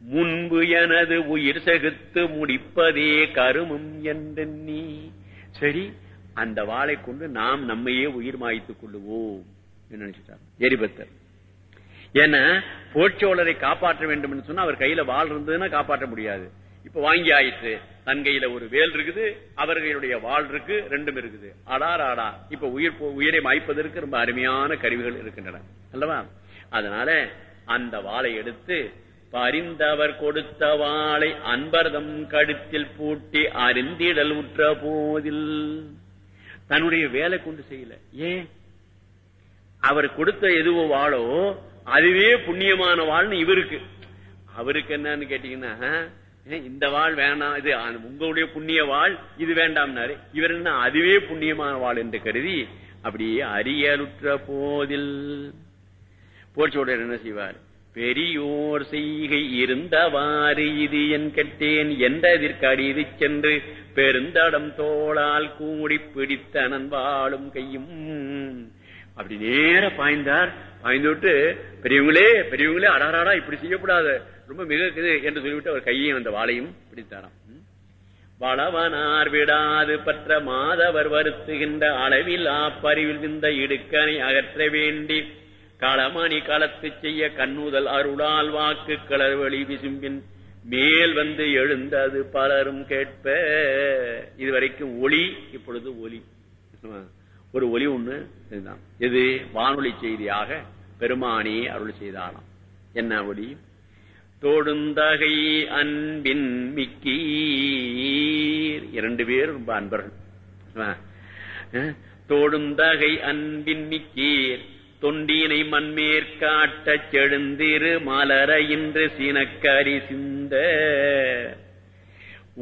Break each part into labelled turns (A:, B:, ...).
A: முன்பு எனது உயிர் செகுத்து முடிப்பதே கருமம் என்றெண்ணி சரி அந்த வாளை கொண்டு நாம் நம்மையே உயிர் மாய்த்துக் கொள்ளுவோம் என்று நினைச்சிட்டார். எரிபத்தர். ஏன்னா போட்சோழரை காப்பாற்ற வேண்டும் என்று சொன்னா அவர் கையில வாள் இருந்ததுன்னா காப்பாற்ற முடியாது. இப்ப வாங்கி ஆயிற்று. தன் கையில ஒரு வேல் இருக்குது அவர்களுடைய வாள் இருக்கு ரெண்டும் இருக்குது. அடார் ஆடா இப்ப உயிர் போ- உயிரை மாய்ப்பதற்கு ரொம்ப அருமையான கருவிகள் இருக்கின்றன. அல்லவா? அதனால அந்த வாளை எடுத்து பரிந்தவர் கொடுத்த வாளை அன்பர்தம் கழுத்தில் பூட்டி அறிந்திடல் உற்ற போதில். தன்னுடைய வேலை கொண்டு செய்யல. ஏன்? அவர் கொடுத்த எதுவோ வாழோ அதுவே புண்ணியமான வாழ்னு இவருக்கு. அவருக்கு என்னன்னு கேட்டீங்கன்னா இந்த வாழ் வேணாம் இது உங்களுடைய புண்ணிய வாழ் இது வேண்டாம்னாரு. இவர் என்ன அதுவே புண்ணியமான வாழ் என்று கருதி அப்படியே அரியலுற்ற போதில். போர்ச்சோடர் என்ன செய்வார்? பெரியோர் செய்கை இருந்தவாறு இது என் கெட்டேன் என்றதற்கு சென்று பெருந்தடம் தோளால் கூடி பிடித்தனன் வாழும் கையும். அப்படி நேர பாய்ந்தார். பாய்ந்து விட்டு பெரியவங்களே பெரியவங்களே அடாராடா இப்படி செய்யக்கூடாது ரொம்ப மிக என்று சொல்லிவிட்டு அவர் கையையும் அந்த வாளையும் பிடித்தாராம். வளவனார் விடாது பற்ற மாதவர் வருத்துகின்ற அளவில் ஆப்பறிவில் இந்த இடுக்கனை அகற்ற வேண்டி களமணி களத்து செய்ய கண்ணுதல் அருளால் வாக்கு களவழி விசும்பின் மேல் வந்து எழுந்தது பலரும் கேட்ப. இதுவரைக்கும் ஒளி இப்பொழுது ஒலி ஒரு ஒலி ஒண்ணு இதுதான். இது வானொலி செய்தியாக பெருமானி அருள் செய்தாராம். என்ன ஒளி? தொடுந்தகை அன்பின் மிக்கீர். இரண்டு பேர் ரொம்ப அன்பர்கள். தொடுந்தகை அன்பின் மிக்கீர். தொண்டினை மண்மேற்காட்டச் செழுந்திரு மலர இன்று சீனக்கரி சிந்த.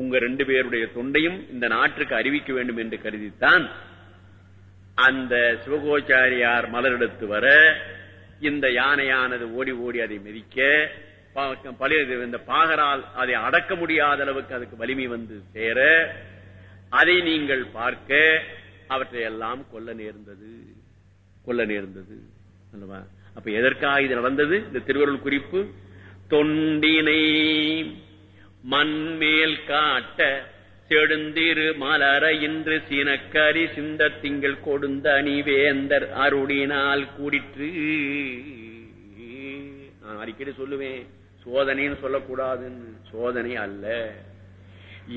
A: உங்க ரெண்டு பேருடைய தொண்டையும் இந்த நாட்டுக்கு அறிவிக்க வேண்டும் என்று கருதித்தான். அந்த சிவகோச்சாரியார் மலரெடுத்து வர இந்த யானையானது ஓடி ஓடி அதை மிதிக்க பழைய இந்த பாகரால் அதை அடக்க முடியாத அளவுக்கு அதுக்கு வலிமை வந்து சேர அதை நீங்கள் பார்க்க அவற்றை எல்லாம் கொல்ல நேர்ந்தது. கொல்ல நேர்ந்தது. அல்லவா? அப்ப எதற்காக இது நடந்தது? இந்த திருவருள் குறிப்பு தொண்டினை மண்மேல் காட்ட செடுந்திரு மலர இன்று சீனக்கரி சிந்த திங்கள் கொடுந்த அணிவேந்தர் அருடினால் கூடிற்று. நான் அடிக்கடி சொல்லுவேன் சோதனைன்னு சொல்லக்கூடாதுன்னு. சோதனை அல்ல.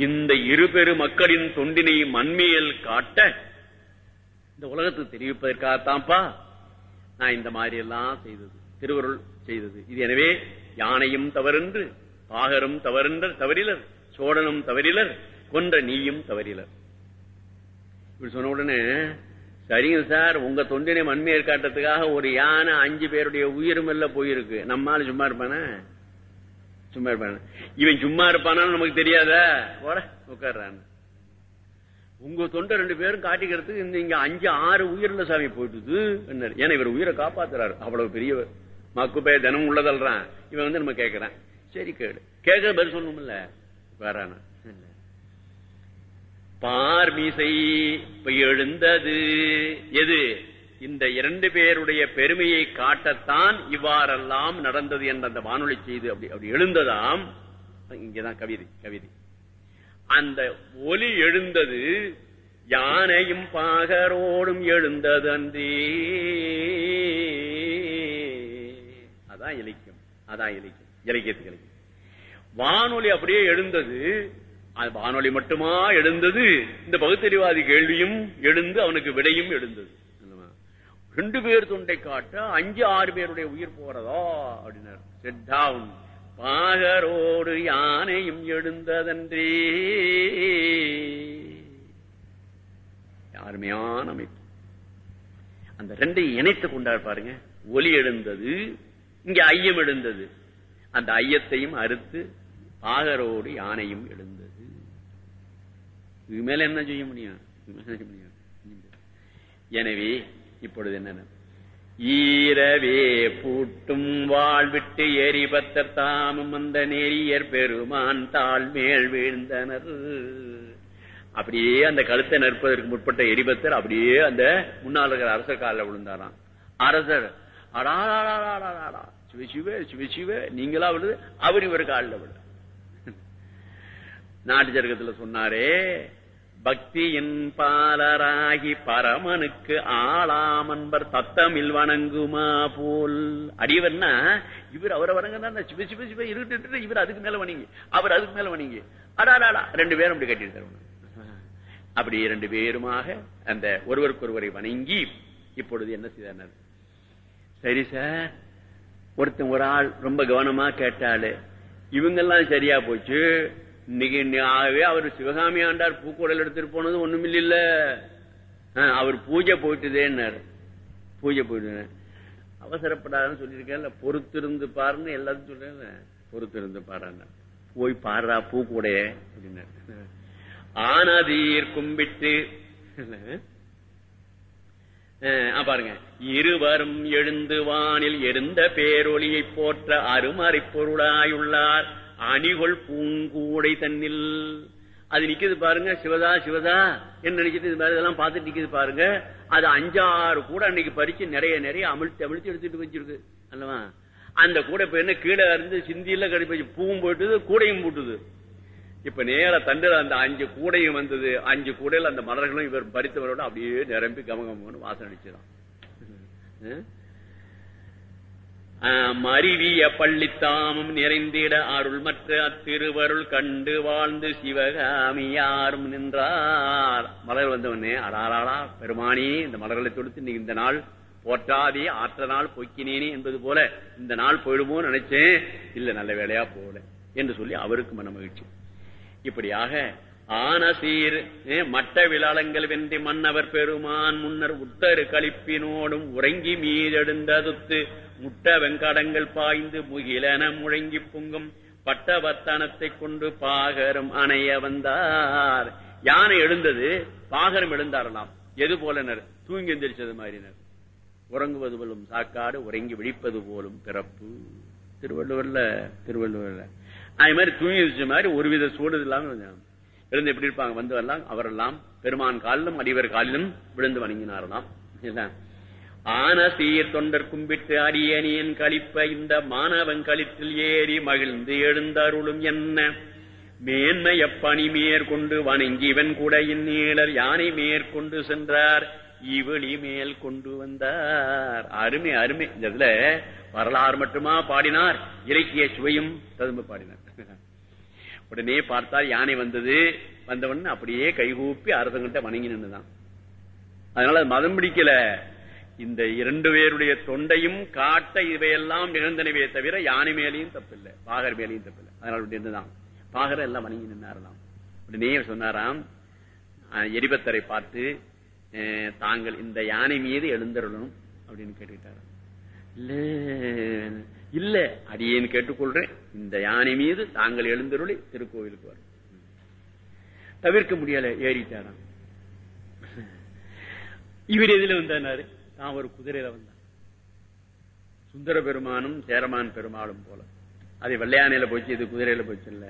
A: இந்த இருபெரு மக்களின் தொண்டினை மண்மேல் காட்ட இந்த உலகத்துக்கு தெரிவிப்பதற்காகத்தான்ப்பா நான் இந்த மாதிரி எல்லாம் செய்தது திருவருள் செய்தது. இது எனவே யானையும் தவறென்று பாகரும் தவறென்ற தவறிலர் சோழனும் தவறிலர் கொன்ற நீயும் தவறிலர். இப்படி சொன்ன உடனே சரிங்க சார் உங்க தொண்டினை மண்மையர் காட்டுறதுக்காக ஒரு யானை அஞ்சு பேருடைய உயிரும் எல்லாம் போயிருக்கு. நம்மால சும்மா இருப்பானே? சும்மா இருப்பான? இவன் சும்மா இருப்பானான்னு நமக்கு தெரியாத? போட உட்கார்றான்னு உங்க தொண்டை ரெண்டு பேரும் காட்டிக்கிறதுக்கு இந்த இங்க அஞ்சு ஆறு உயிரில சாமி போயிட்டுது. என்ன? ஏன்னா இவர் உயிரை காப்பாத்துறாரு. அவ்வளவு பெரியவர் மக்குப்பைய தினம் உள்ளதல்றான். இவன் வந்து நம்ம கேட்கறான் சரி கேடு கேட்க பதில் சொல்லணும்ல? வேறான பார்மிசை எழுந்தது. எது? இந்த இரண்டு பேருடைய பெருமையை காட்டத்தான் இவ்வாறெல்லாம் நடந்தது என்ற அந்த வானொலி செய்து அப்படி அப்படி எழுந்ததாம். இங்கதான் கவிதை கவிதை. அந்த ஒலி எழுந்தது யானையும் பாகரோடும் எழுந்தது அன்றே அதான் இலக்கியம் அதான் இலக்கியம் இலக்கியத்துக்கு இலக்கியம். வானொலி அப்படியே எழுந்தது அது வானொலி மட்டுமா எழுந்தது? இந்த பகுத்தறிவாதி கேள்வியும் எழுந்து அவனுக்கு விடையும் எழுந்தது. ரெண்டு பேர் தொண்டை காட்ட அஞ்சு ஆறு பேருடைய உயிர் போறதா? அப்படின்னாரு. செட்டா டவுன் பாகரோடு யானையும் எழுந்ததன்றே. அருமையான அமைப்பு அந்த ரெண்டையும் இணைத்து கொண்டார் பாருங்க. ஒலி எழுந்தது இங்க ஐயம் எழுந்தது. அந்த ஐயத்தையும் அறுத்து பாகரோடு யானையும் எழுந்தது. இது மேல என்ன செய்ய முடியும்? இது மேல என்ன செய்ய முடியும்? எனவே இப்பொழுது என்ன ஈரவே பூட்டும் வாழ்விட்டு எரிபத்தர் தாமும் அந்த நெறியர் பெருமான் தாழ் மேல் வீழ்ந்தனர். அப்படியே அந்த கழுத்தை நிற்பதற்கு முற்பட்ட எரிபத்தர் அப்படியே அந்த முன்னால் இருக்கிற அரசர் காலில் விழுந்தாராம். அரசர் அடாடாடாடாடாடா சிவ சிவ நீங்களா விழுது அவர் இவர் காலில் விழு நாட்டு சர்க்கத்தில் சொன்னாரே பக்தியின் பாலராகி பரமனுக்கு ஆளாமன்பர் தத்தமில் வணங்குமா போல். அடியவர்னா இவர் அவரை வணங்கினா சிவ சிவ சிவ இருட்டு இவர் அதுக்கு மேல வணங்கி அவர் அதுக்கு மேல வணங்கி. அடாடாடா ரெண்டு பேரும் அப்படி கட்டிட்டு அப்படி இரண்டு பேருமாக அந்த ஒருவருக்கு ஒருவரை வணங்கி இப்பொழுது என்ன செய்தார் சரி சார் ஒருத்தன் ஒரு ஆள் ரொம்ப கவனமா கேட்டாளு இவங்கெல்லாம் சரியா போச்சு இன்னைக்கு ஆகவே அவர் சிவகாமி ஆண்டார் பூக்கூடல் எடுத்துட்டு போனது ஒண்ணும் இல்ல அவர் பூஜை போயிட்டுதேன்னாரு. பூஜை போயிட்டு அவசரப்படாதுன்னு சொல்லியிருக்கேன் பொறுத்திருந்து பாருன்னு எல்லாத்தையும் சொல்றேன் பொறுத்திருந்து பாருங்க போய் பாடுறா பூக்கூடைய அப்படின்னாரு. ஆனதீர் கும்பிட்டு பாருங்க. இருவரும் எழுந்து வானில் எழுந்த பேரொழியை போற்ற அருமறை பொருளாயுள்ளார் அணிகொள் பூங்கூடை தன்னில். அது நிக்குது பாருங்க சிவதா சிவதா என்ன நினைச்சிட்டு இது மாதிரி இதெல்லாம் பார்த்துட்டு நிக்குது பாருங்க. அது அஞ்சாறு கூட அன்னைக்கு பறிச்சு நிறைய நிறைய அமிழ்த்து அமிழ்த்து எடுத்துட்டு வச்சிருக்கு. அல்லவா? அந்த கூட இப்ப என்ன கீழே இருந்து சிந்தியில கடிச்சு பூவும் போட்டுது கூடையும் போட்டுது. இப்ப நேர தண்டுல அந்த அஞ்சு கூடையும் வந்தது. அஞ்சு கூடையில் அந்த மலர்களும் இவர் பறித்தவரோட அப்படியே நிரம்பி கமகமன்னு வாசனை அடிச்சுதான். மருவிய பள்ளித்தாமம் நிறைந்திட அருள் மற்ற அத்திருவருள் கண்டு வாழ்ந்து சிவகாமி யாரும் நின்றார். மலர் வந்தவனே அடாராடா பெருமானி இந்த மலர்களை தொடுத்து நீ இந்த நாள் போற்றாதே ஆற்ற நாள் பொக்கினேனே என்பது போல இந்த நாள் போயிடுமோ நினைச்சேன். இல்ல நல்ல வேலையா போகல என்று சொல்லி அவருக்கு மன மகிழ்ச்சி இப்படியாக ஆனசீர் மட்ட விளாளங்கள் வென்றி மன்னவர் பெருமான் முன்னர் உத்தரு கழிப்பினோடும் உறங்கி மீதெடுந்ததுத்து முட்ட வெங்கடங்கள் பாய்ந்து முகிலன முழங்கி பொங்கும். பட்டவர்த்தனத்தை கொண்டு பாகரம் அணைய வந்தார். யானை எழுந்தது? பாகரம் எழுந்தாரலாம் எது போலனர்? தூங்கி எந்திரிச்சது மாதிரினர். உறங்குவது போலும் சாக்காடு உறங்கி விழிப்பது போலும் பிறப்பு. திருவள்ளுவர்ல திருவள்ளுவர்ல. அது மாதிரி தூங்கி எந்திரிச்ச மாதிரி ஒருவித சூடு இல்லாம எழுந்து எப்படி இருப்பாங்க? வந்து வரலாம். அவரெல்லாம் பெருமான் காலிலும் அடிவர் காலிலும் விழுந்து வணங்கினாரலாம் ஆன சீர் தொண்டர் கும்பிட்டு அடியனியன் கழிப்ப இந்த மாணவன் கழித்தில் ஏறி மகிழ்ந்து எழுந்தருளும் என்ன? மேன்மைய பணி மேற்கொண்டு வணங்கி இவன் கூட இந்நீழர் யானை மேற்கொண்டு சென்றார். இவளி மேல் கொண்டு வந்தார். அருமை அருமை. இந்த இதுல வரலாறு மட்டுமா பாடினார்? இலக்கிய சுவையும் ததும்ப பாடினார். உடனே பார்த்தால் யானை வந்தது. வந்தவன் அப்படியே கைகூப்பி அரசங்கிட்ட வணங்கி நின்றுதான் அதனால மதம் பிடிக்கல. இந்த இரண்டு பேருடைய தொண்டையும் காட்ட இவையெல்லாம் நிகழ்ந்தனவே தவிர யானை மேலையும் தப்பில்லை. பாகர் மேலையும் தப்பில்லை. அதனால இருந்துதான். பாகர் எல்லாம் வணங்கி நின்னாரலாம் உடனே சொன்னாராம் எரிபத்தரை பார்த்து தாங்கள் இந்த யானை மீது எழுந்தருளணும் அப்படின்னு கேட்டுக்கிட்டாராம். இல்ல இல்ல அடியேன்னு கேட்டுக்கொள்றேன் இந்த யானை மீது தாங்கள் எழுந்தருளி திருக்கோவிலுக்கு வரும். தவிர்க்க முடியல ஏறிட்டாராம். இவர் எதுல வந்தாரு. தான் ஒரு குதிரையில வந்தான். சுந்தர பெருமானும் சேரமான் பெருமாளும் போல. அதை வெள்ளையானையில போச்சு இது குதிரையில போச்சு இல்ல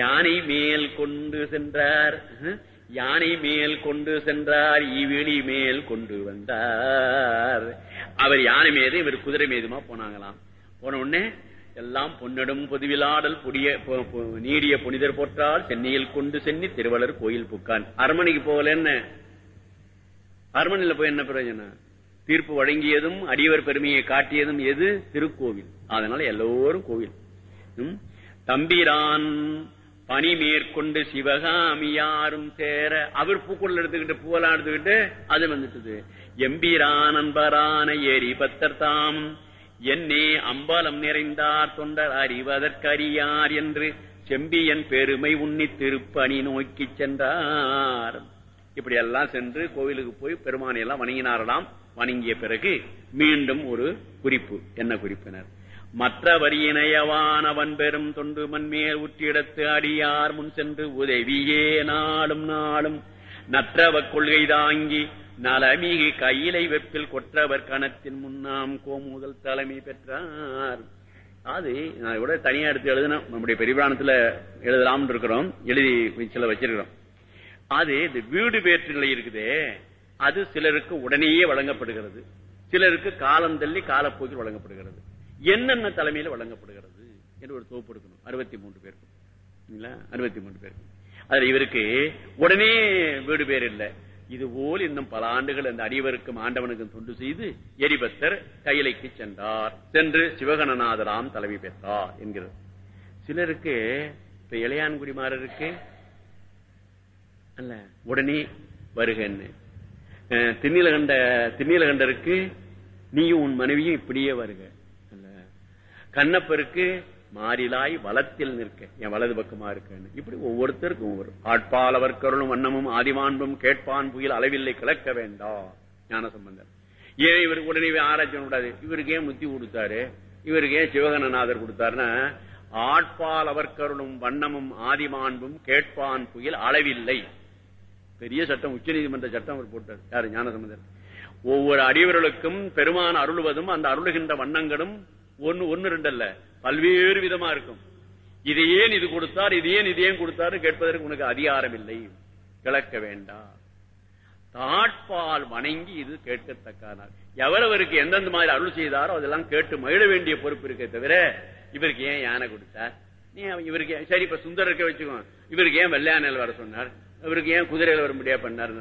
A: யானை மேல் கொண்டு சென்றார். யானை மேல் கொண்டு சென்றார் இவிழி மேல் கொண்டு வந்தார். அவர் யானை மீது இவர் குதிரை மீதுமா போனாங்களாம். போன உடனே எல்லாம் பொன்னிடும் பொதுவிலாடல் புடிய நீடிய புனிதர் போற்றால் சென்னையில் கொண்டு சென்னி திருவள்ளர் கோயில் புக்கான். அரமனைக்கு போகலன்னு அரண்மனையில் போய் என்ன பிரயோஜனம்? தீர்ப்பு வழங்கியதும் அடியவர் பெருமையை காட்டியதும் எது? திருக்கோவில். அதனால எல்லோரும் கோவில். தம்பிரான் பணி மேற்கொண்டு சிவகாமி யாரும் சேர அவர் பூக்குள்ள எடுத்துக்கிட்டு பூவெல்லாம் எடுத்துக்கிட்டு அது வந்துட்டது. எம்பிரான் அன்பரான ஏரி பத்தர் தாம் என்னே அம்பலம் நிறைந்தார் தொண்டர் அறிவதற்கறியார் என்று செம்பியன் பெருமை உண்ணி திருப்பணி நோக்கி சென்றார். இப்படி எல்லாம் சென்று கோவிலுக்கு போய் பெருமானை எல்லாம் வணங்கினாரலாம் வணங்கிய பிறகு மீண்டும் ஒரு குறிப்பு. என்ன குறிப்பினர்? மற்றவர் இணையவானவன் பெரும் தொண்டு மண்மேல் உற்றிடத்து அடியார் முன் சென்று உதவியே நாளும் நாளும். நற்றவ கொள்கை தாங்கி நலமிகு கையிலை வெப்பில் கொற்றவர் கணத்தின் முன்னாம் கோமுதல் தலைமை பெற்றார். அது நான் விட தனியா எடுத்து எழுதணும் நம்முடைய பெரியபிராணத்துல எழுதலாம்னு இருக்கிறோம். எழுதி சில வச்சிருக்கிறோம். அது இந்த வீடு பேற்று நிலை இருக்குதே அது சிலருக்கு உடனேயே வழங்கப்படுகிறது. சிலருக்கு காலம் தள்ளி காலப்போக்கில் வழங்கப்படுகிறது. என்னென்ன தலைமையில் வழங்கப்படுகிறது என்று ஒரு தொகுப்பு எடுக்கணும். அறுபத்தி மூன்று பேருக்கு அறுபத்தி மூன்று பேருக்கு அதுல இவருக்கு உடனே வீடு பேர் இல்லை. இது போல் இன்னும் பல ஆண்டுகள் அந்த அடிவருக்கும் ஆண்டவனுக்கும் தொண்டு செய்து எரிபத்தர் கையிலைக்கு சென்றார். சென்று சிவகணநாதராம் தலைமை பெற்றார் என்கிறது. சிலருக்கு இப்ப இளையான்குடிமாரருக்கு உடனே வருகன்னு. திண்ணிலகண்ட திண்ணிலகண்டருக்கு நீயும் உன் மனைவியும் இப்படியே வருக. அல்ல. கண்ணப்பருக்கு மாறிலாய் வளத்தில் நிற்க. என் வலது பக்கமா இருக்கன்னு. இப்படி ஒவ்வொருத்தருக்கும் ஒவ்வொரு ஆட்பால் அவர் கருளும் வண்ணமும் ஆதிமாண்பும் கேட்பான் புயல் அளவில்லை கிளக்க வேண்டாம் ஞான சம்பந்தர் ஏன் இவருக்கு உடனே ஆராய்ச்சி கூடாது? இவருக்கு ஏன் முத்தி கொடுத்தாரு? இவருக்கு ஏன் சிவகணநாதர் கொடுத்தாருன்னா ஆட்பால் அவர் கருளும் வண்ணமும் ஆதிமாண்பும் கேட்பான் புயல் அளவில்லை. பெரிய சட்டம் உச்ச நீதிமன்ற சட்டம் அவர் போட்டார். யாரு? ஞானசம்பந்தர். ஒவ்வொரு அடியவர்களுக்கும் பெருமான அருள்வதும் அந்த அருளுகின்ற வண்ணங்களும் ஒன்னு ஒன்னு ரெண்டு அல்ல பல்வேறு விதமா இருக்கும். இது ஏன் இது கொடுத்தார்? இது ஏன் இது ஏன் கொடுத்தாரு? கேட்பதற்கு உனக்கு அதிகாரம் இல்லை கிளக்க வேண்டாம். தாட்பால் வணங்கி இது கேட்கத்தக்கானார். எவரவருக்கு எந்தெந்த மாதிரி அருள் செய்தாரோ அதெல்லாம் கேட்டு மகிழ வேண்டிய பொறுப்பு இருக்கே தவிர இவருக்கு ஏன் யானை கொடுத்தார்? நீ இவருக்கு சரி இப்ப சுந்தரக்க வச்சுக்கோ. இவருக்கு ஏன் வெள்ளையானல் வர சொன்னார்? இவருக்கு ஏன் குதிரையில வர முடியா பண்ணார்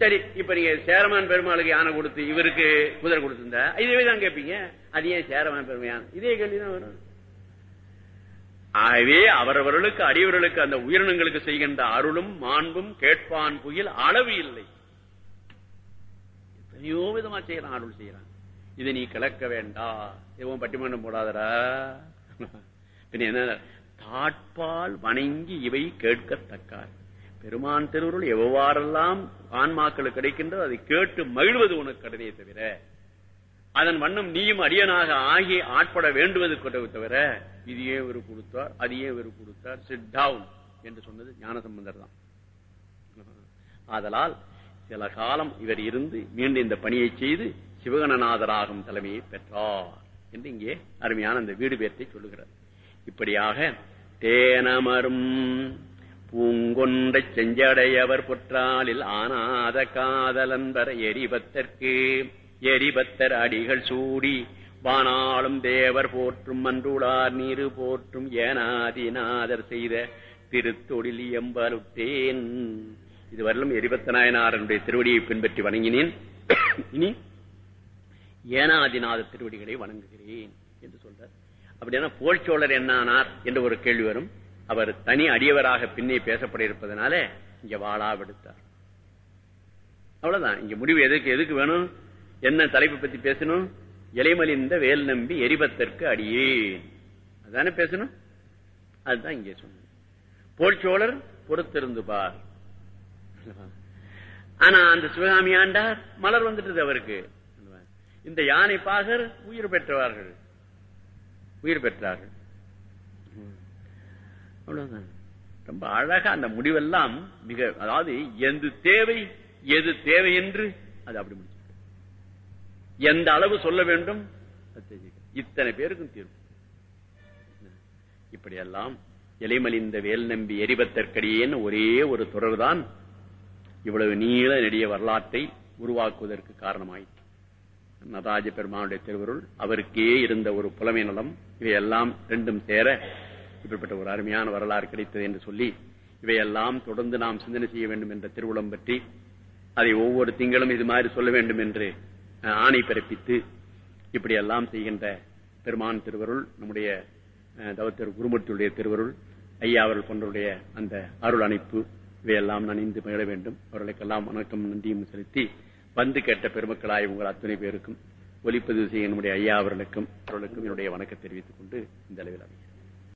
A: சரி இப்ப நீங்க சேரமான் பெருமாளுக்கு யானை கொடுத்து இவருக்கு குதிரை கொடுத்திருந்தா இதே தான் கேட்பீங்க அது ஏன் சேரமான் பெருமையான இதே கேள்விதான் வரும். ஆகவே அவரவர்களுக்கு அடியவர்களுக்கு அந்த உயிரினங்களுக்கு செய்கின்ற அருளும் மாண்பும் கேட்பான் புயல் அளவு இல்லை. எத்தனையோ விதமா செய்யறான் அருள் செய்யறான். இதை நீ கிளக்க வேண்டா. எதுவும் பட்டிமன்றம் போடாதரா பின்ன என்ன? தாட்பால் வணங்கி இவை கேட்கத்தக்காது பெருமான் திருவருள் எவ்வாறெல்லாம் ஆன்மாக்களுக்கு கிடைக்கின்றோ அதை கேட்டு மகிழ்வது உனக்கு கடனே தவிர அதன் வண்ணம் நீயும் அடியனாக ஆகி ஆட்பட வேண்டுவது தவிர இது ஏன் இவர் கொடுத்தார் அது ஏன் இவர் கொடுத்தார் சிட் டவுன் என்று சொன்னது ஞானசம்பந்தர் தான். ஆதலால் சில காலம் இவர் இருந்து மீண்டும் இந்த பணியை செய்து சிவகணநாதராகும் தலைமையை பெற்றார் என்று இங்கே அருமையான அந்த வீடு பேர்த்தை சொல்லுகிறார். இப்படியாக தேனமரும் பூங்கொண்ட செஞ்சடையவர் பொற்றாலில் ஆனாத காதலன்பர் எரிபத்தற்கு. எரிபத்தர் அடிகள் சூடி வானாளும் தேவர் போற்றும் மன்றுளார் நீரு போற்றும் ஏனாதிநாதர் செய்த திருத்தொழில் எம்பலுத்தேன் இதுவரையிலும் எரிபத்த நாயனாரனுடைய திருவடியை பின்பற்றி வணங்கினேன். இனி ஏனாதிநாத திருவடிகளை வணங்குகிறேன் என்று சொல்றார். அப்படின்னா போல்சோழர் என்னானார் என்று ஒரு கேள்வி வரும். அவர் தனி அடியவராக பின்னே பேசப்பட இருப்பதனால இங்க வாழா விடுத்தார். அவ்வளவுதான். இங்க முடிவு எதுக்கு எதுக்கு வேணும்? என்ன தலைப்பு பத்தி பேசணும்? இலைமலிந்த வேல் நம்பி எரிபத்தற்கு அடியே. அதானே பேசணும்? அதுதான் இங்கே சொன்ன போல்சோழர் பொறுத்திருந்து பார். ஆனா அந்த சிவகாமி ஆண்டார் மலர் வந்துட்டது அவருக்கு. இந்த யானை பாகர் உயிர் பெற்றவார்கள். உயிர் பெற்றார்கள். அவ்வளவுதான். ரொம்ப அழகா அந்த முடிவெல்லாம் மிக அதாவது எது தேவை எது தேவை என்று அது அப்படி முடிச்சு. எந்த அளவு சொல்ல வேண்டும் இத்தனை பேருக்கும் தீர்வு. இப்படியெல்லாம் இலைமலிந்த வேல் நம்பி எரிபத்தற்கடியேன்னு ஒரே ஒரு தொடர் தான் இவ்வளவு நீள நெடிய வரலாற்றை உருவாக்குவதற்கு காரணமாயிற்று. நடராஜ பெருமானுடைய திருவருள் அவருக்கே இருந்த ஒரு புலமை நலம் இவையெல்லாம் ரெண்டும் சேர இப்படிப்பட்ட ஒரு அருமையான வரலாறு கிடைத்தது என்று சொல்லி இவையெல்லாம் தொடர்ந்து நாம் சிந்தனை செய்ய வேண்டும் என்ற திருவுளம் பற்றி அதை ஒவ்வொரு திங்களும் இது மாதிரி சொல்ல வேண்டும் என்று ஆணை பிறப்பித்து இப்படியெல்லாம் செய்கின்ற பெருமான் திருவருள் நம்முடைய தவத்திரு குருமூர்த்தியுடைய திருவருள் ஐயா அவர்கள் போன்றவருடைய அந்த அருள் அணைப்பு இவையெல்லாம் நனைந்து மகிழ வேண்டும். அவர்களுக்கெல்லாம் வணக்கம் நன்றியும் செலுத்தி வந்து கேட்ட பெருமக்களாய் உங்கள் அத்தனை பேருக்கும் ஒலிப்பதிவு செய்ய நம்முடைய ஐயா அவர்களுக்கும் அவர்களுக்கும் என்னுடைய வணக்கம் தெரிவித்துக் கொண்டு இந்த அளவில் அமைகிறேன்